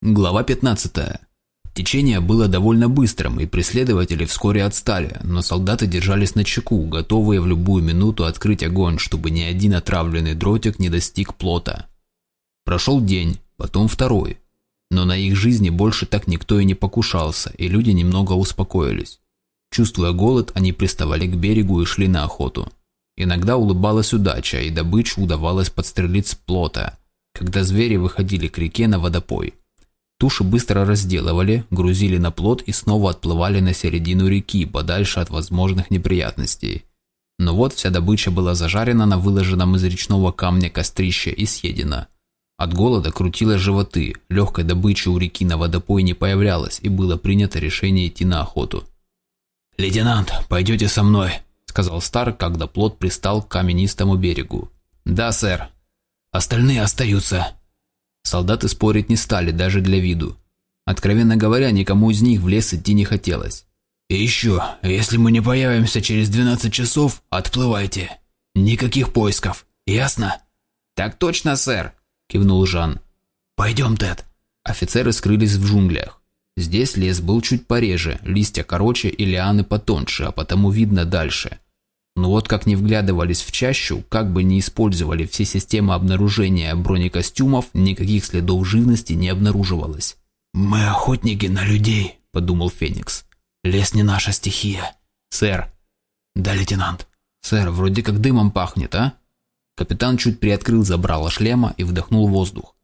Глава 15. Течение было довольно быстрым, и преследователи вскоре отстали, но солдаты держались на чеку, готовые в любую минуту открыть огонь, чтобы ни один отравленный дротик не достиг плота. Прошел день, потом второй, но на их жизни больше так никто и не покушался, и люди немного успокоились. Чувствуя голод, они приставали к берегу и шли на охоту. Иногда улыбалась удача, и добычу удавалось подстрелить с плота, когда звери выходили к реке на водопой. Туши быстро разделывали, грузили на плот и снова отплывали на середину реки, подальше от возможных неприятностей. Но вот вся добыча была зажарена на выложенном из речного камня кострище и съедена. От голода крутило животы, легкой добычи у реки на водопой не появлялось, и было принято решение идти на охоту. «Лейтенант, пойдете со мной», – сказал Стар, когда плот пристал к каменистому берегу. «Да, сэр. Остальные остаются. Солдаты спорить не стали, даже для виду. Откровенно говоря, никому из них в лес идти не хотелось. «И еще, если мы не появимся через 12 часов, отплывайте. Никаких поисков, ясно?» «Так точно, сэр», – кивнул Жан. «Пойдем, Тед». Офицеры скрылись в джунглях. Здесь лес был чуть пореже, листья короче и лианы потоньше, а потому видно дальше – но вот как не вглядывались в чащу, как бы не использовали все системы обнаружения бронекостюмов, никаких следов живности не обнаруживалось. «Мы охотники на людей», – подумал Феникс. «Лес не наша стихия». «Сэр». «Да, лейтенант». «Сэр, вроде как дымом пахнет, а?» Капитан чуть приоткрыл забрало шлема и вдохнул воздух.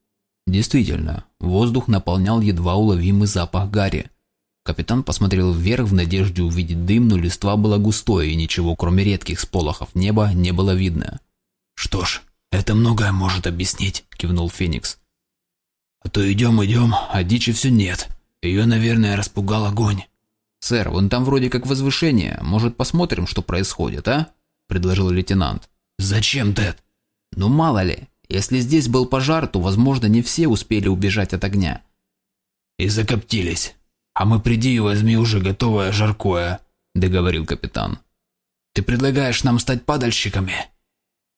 Действительно, воздух наполнял едва уловимый запах гари. Капитан посмотрел вверх в надежде увидеть дым, но листва была густой, и ничего, кроме редких сполохов неба, не было видно. «Что ж, это многое может объяснить», – кивнул Феникс. «А то идем-идем, а дичи все нет. Ее, наверное, распугал огонь». «Сэр, вон там вроде как возвышение. Может, посмотрим, что происходит, а?» – предложил лейтенант. «Зачем, Тед?» «Ну, мало ли. Если здесь был пожар, то, возможно, не все успели убежать от огня». «И закоптились», «А мы приди и возьми уже готовое жаркое», – договорил капитан. «Ты предлагаешь нам стать падальщиками?»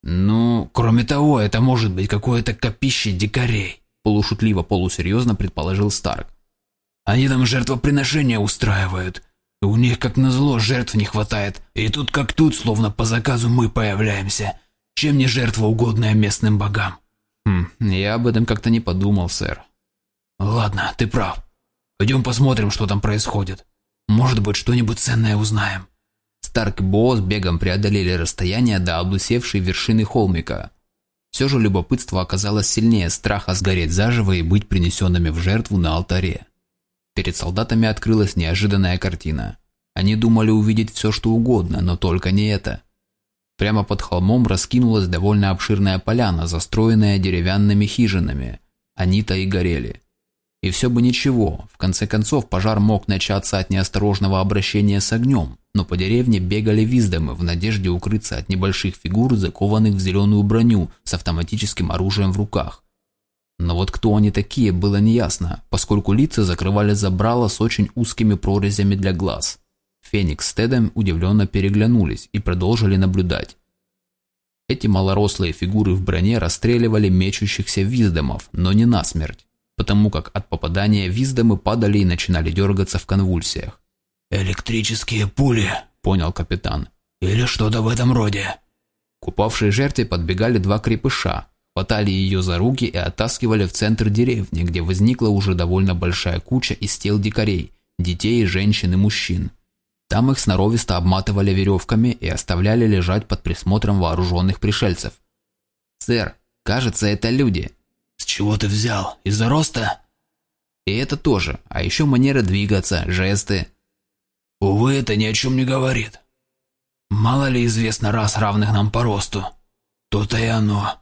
«Ну, кроме того, это может быть какое-то копище дикарей», – полушутливо-полусерьезно предположил Старк. «Они там жертвоприношения устраивают. У них, как назло, жертв не хватает. И тут как тут, словно по заказу мы появляемся. Чем не жертва, угодная местным богам?» «Хм, я об этом как-то не подумал, сэр». «Ладно, ты прав. Пойдем посмотрим, что там происходит. Может быть, что-нибудь ценное узнаем». Старк и Боос бегом преодолели расстояние до облысевшей вершины холмика. Все же любопытство оказалось сильнее страха сгореть заживо и быть принесенными в жертву на алтаре. Перед солдатами открылась неожиданная картина. Они думали увидеть все, что угодно, но только не это. Прямо под холмом раскинулась довольно обширная поляна, застроенная деревянными хижинами. Они-то и горели. И все бы ничего, в конце концов пожар мог начаться от неосторожного обращения с огнем, но по деревне бегали виздомы в надежде укрыться от небольших фигур, закованных в зеленую броню с автоматическим оружием в руках. Но вот кто они такие, было неясно, поскольку лица закрывали забрала с очень узкими прорезями для глаз. Феникс с Тедом удивленно переглянулись и продолжили наблюдать. Эти малорослые фигуры в броне расстреливали мечущихся виздомов, но не насмерть потому как от попадания виздомы падали и начинали дергаться в конвульсиях. «Электрические пули», – понял капитан. «Или что-то в этом роде». К упавшей жертве подбегали два крепыша, хватали ее за руки и оттаскивали в центр деревни, где возникла уже довольно большая куча из тел дикарей, детей, женщин и мужчин. Там их сноровисто обматывали веревками и оставляли лежать под присмотром вооруженных пришельцев. «Сэр, кажется, это люди», чего ты взял? Из-за роста?» И это тоже, а еще манера двигаться, жесты. Увы, это ни о чем не говорит. Мало ли известно раз равных нам по росту. То-то и оно.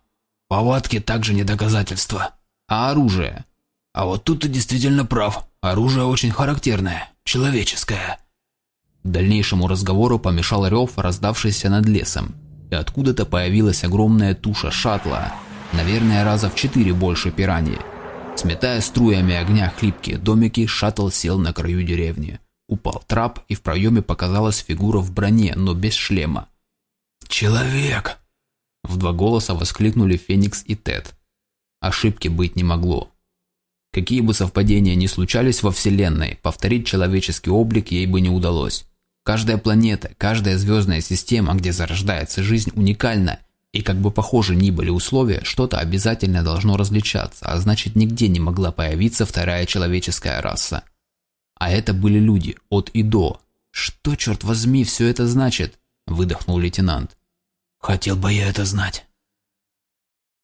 Повадки также не доказательство. А оружие? А вот тут ты действительно прав. Оружие очень характерное, человеческое. Дальнейшему разговору помешал рев, раздавшийся над лесом. И откуда-то появилась огромная туша шаттла, наверное, раза в четыре больше пираньи. Сметая струями огня хлипкие домики, шаттл сел на краю деревни. Упал трап, и в проеме показалась фигура в броне, но без шлема. «Человек!» В два голоса воскликнули Феникс и Тед. Ошибки быть не могло. Какие бы совпадения ни случались во Вселенной, повторить человеческий облик ей бы не удалось. Каждая планета, каждая звездная система, где зарождается жизнь, уникальна, и как бы похожи ни были условия, что-то обязательно должно различаться, а значит нигде не могла появиться вторая человеческая раса. А это были люди, от и до. Что, черт возьми, все это значит? Выдохнул лейтенант. Хотел бы я это знать.